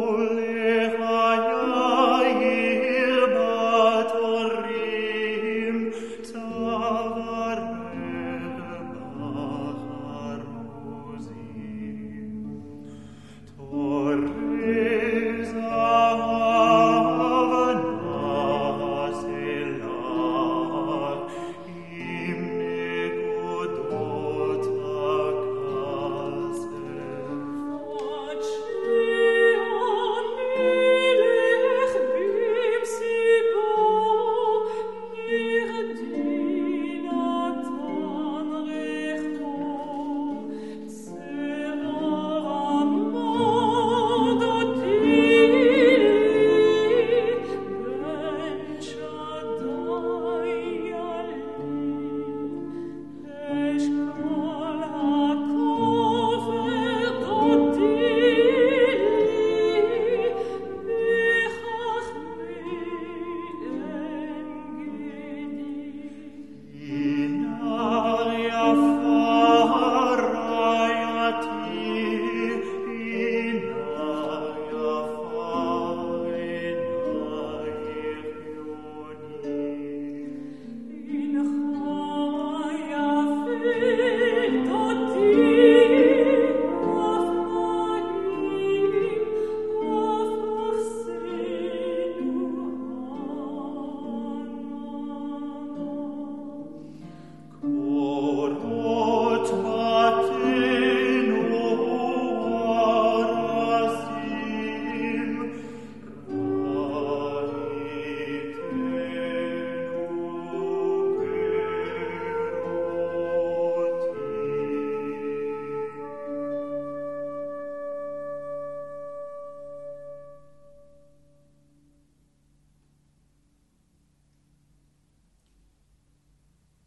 Ole